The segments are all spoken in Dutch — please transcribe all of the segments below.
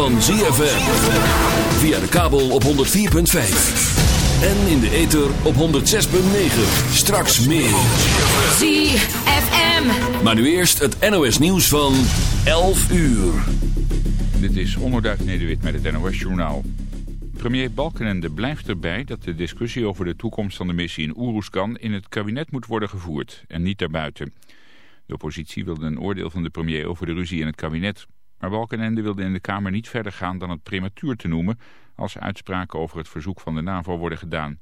van ZFM. Via de kabel op 104.5. En in de ether op 106.9. Straks meer. ZFM. Maar nu eerst het NOS nieuws van 11 uur. Dit is Onderduik Nederwit met het NOS Journaal. Premier Balkenende blijft erbij dat de discussie over de toekomst van de missie in Oeroeskan in het kabinet moet worden gevoerd en niet daarbuiten. De oppositie wilde een oordeel van de premier over de ruzie in het kabinet. Maar Balkenende wilde in de Kamer niet verder gaan dan het prematuur te noemen als uitspraken over het verzoek van de NAVO worden gedaan.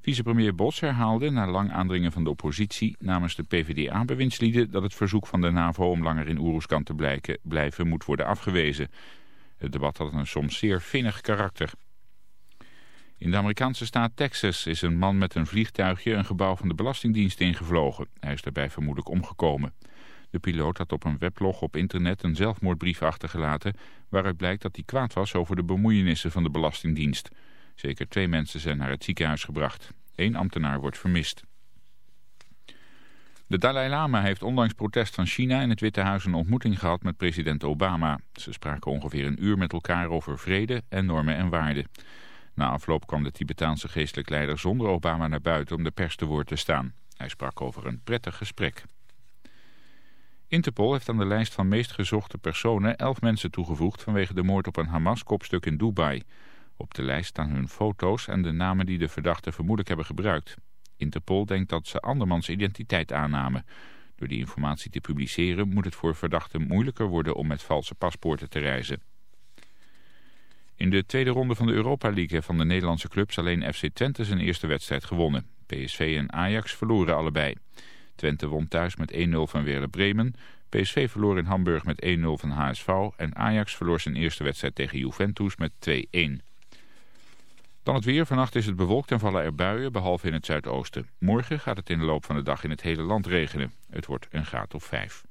Vicepremier Bos herhaalde na lang aandringen van de oppositie namens de PvdA-bewindslieden dat het verzoek van de NAVO om langer in Oeroeskan te blijken, blijven moet worden afgewezen. Het debat had een soms zeer vinnig karakter. In de Amerikaanse staat Texas is een man met een vliegtuigje een gebouw van de Belastingdienst ingevlogen. Hij is daarbij vermoedelijk omgekomen. De piloot had op een weblog op internet een zelfmoordbrief achtergelaten... waaruit blijkt dat hij kwaad was over de bemoeienissen van de Belastingdienst. Zeker twee mensen zijn naar het ziekenhuis gebracht. Eén ambtenaar wordt vermist. De Dalai Lama heeft ondanks protest van China in het Witte Huis een ontmoeting gehad met president Obama. Ze spraken ongeveer een uur met elkaar over vrede en normen en waarden. Na afloop kwam de Tibetaanse geestelijk leider zonder Obama naar buiten om de pers te woord te staan. Hij sprak over een prettig gesprek. Interpol heeft aan de lijst van meest gezochte personen elf mensen toegevoegd vanwege de moord op een Hamas-kopstuk in Dubai. Op de lijst staan hun foto's en de namen die de verdachten vermoedelijk hebben gebruikt. Interpol denkt dat ze andermans identiteit aannamen. Door die informatie te publiceren moet het voor verdachten moeilijker worden om met valse paspoorten te reizen. In de tweede ronde van de Europa League van de Nederlandse clubs alleen FC Twente zijn eerste wedstrijd gewonnen. PSV en Ajax verloren allebei. Twente won thuis met 1-0 van Werder Bremen. PSV verloor in Hamburg met 1-0 van HSV. En Ajax verloor zijn eerste wedstrijd tegen Juventus met 2-1. Dan het weer. Vannacht is het bewolkt en vallen er buien, behalve in het zuidoosten. Morgen gaat het in de loop van de dag in het hele land regenen. Het wordt een graad of 5.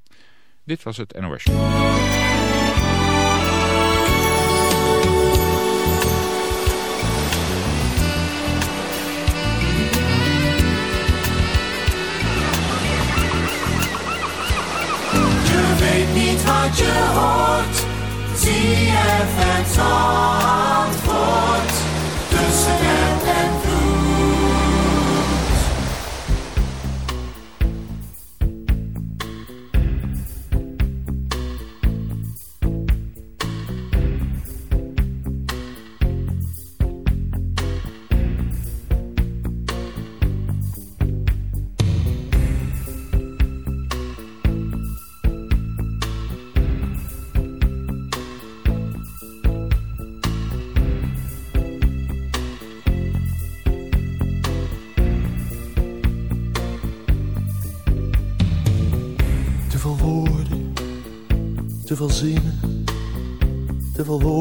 Dit was het NOS. Te veel zinnen, te veel woorden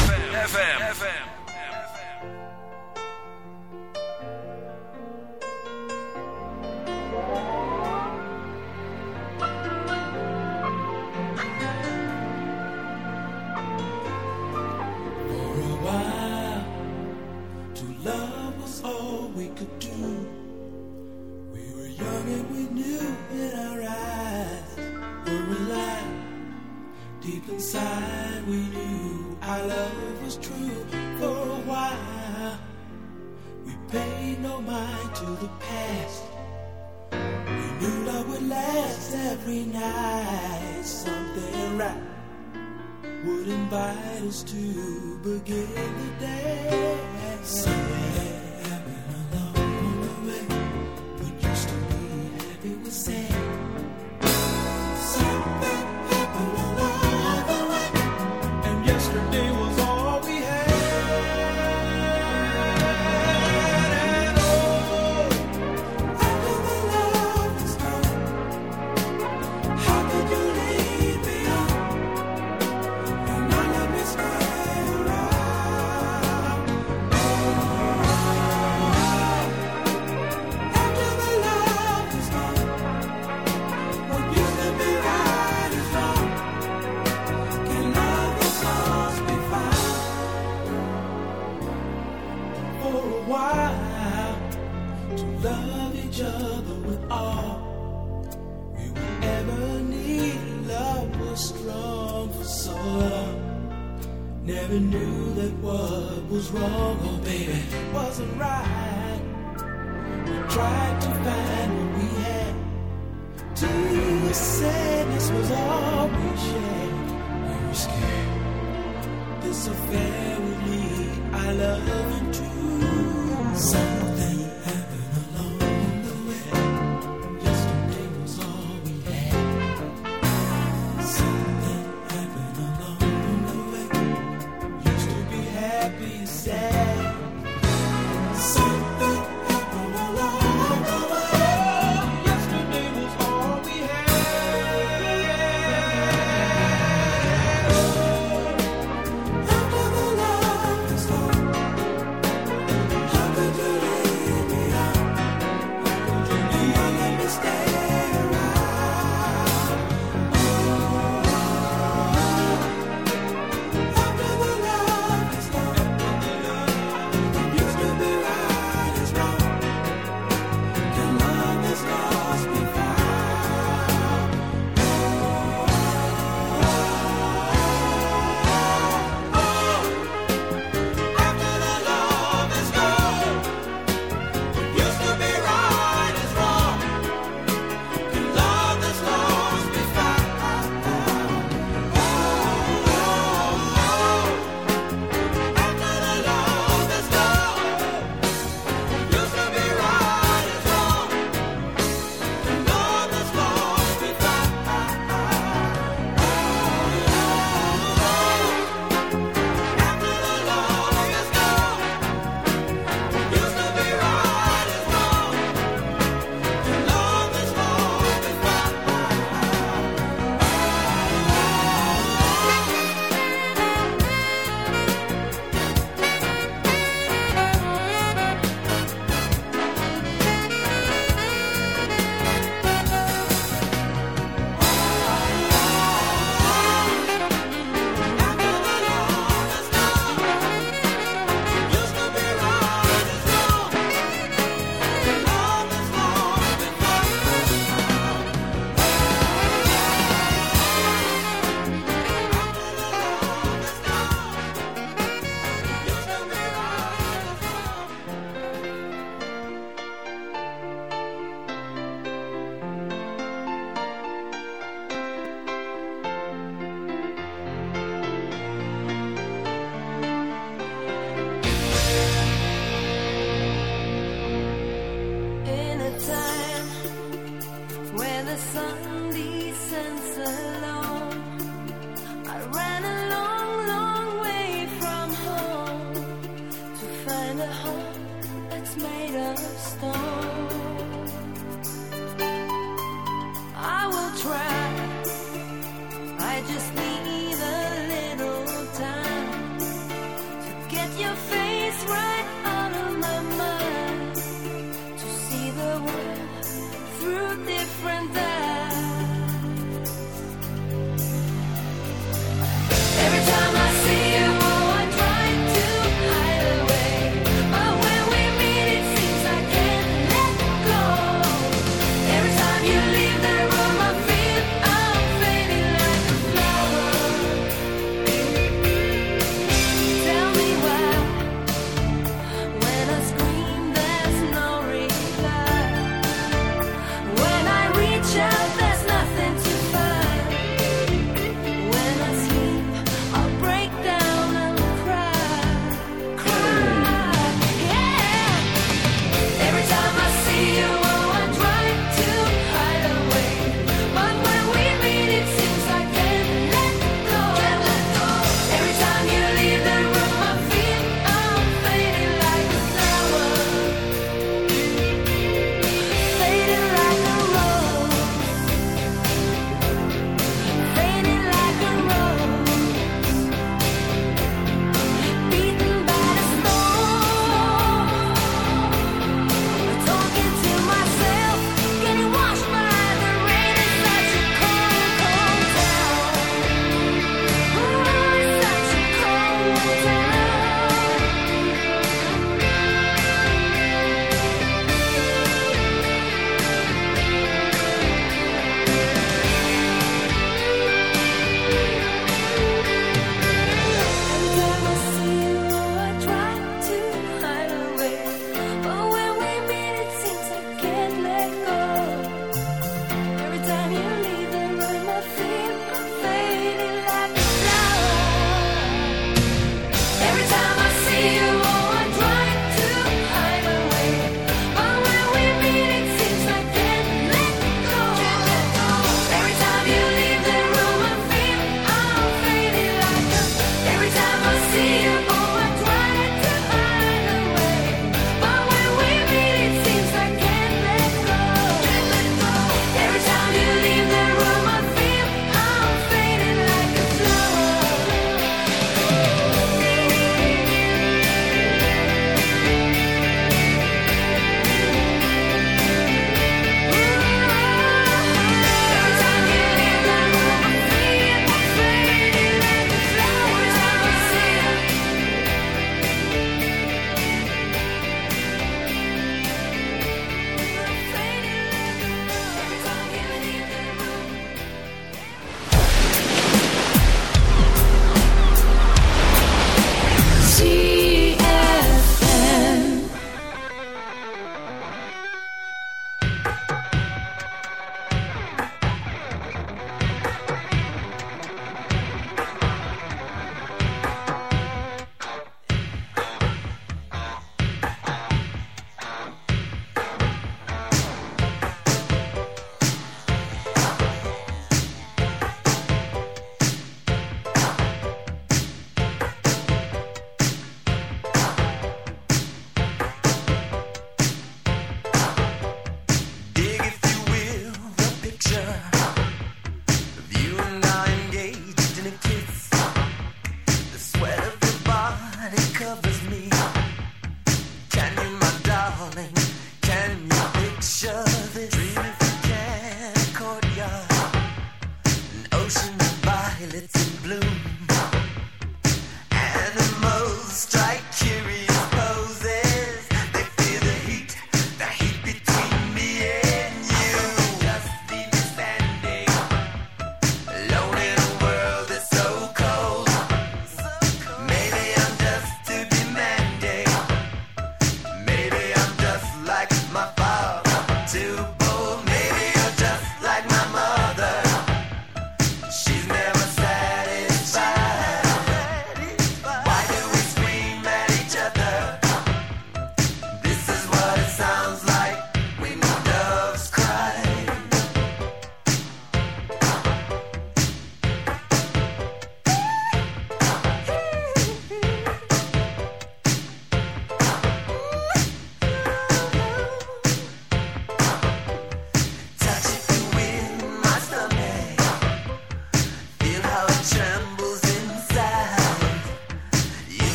sun.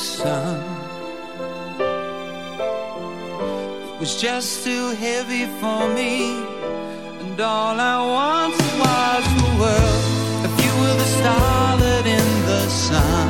sun. It was just too heavy for me, and all I wanted was the world. If you were the starlet in the sun.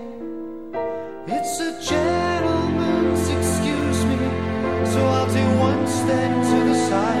It's a gentleman's excuse me, so I'll take one step to the side.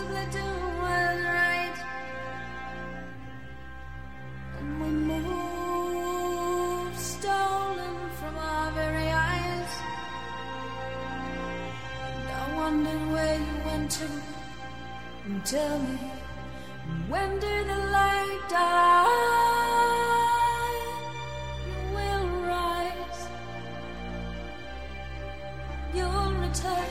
possibly do was right. And we moved, stolen from our very eyes. And I wondered where you went to. And tell me, when did the light die? You will rise you'll return.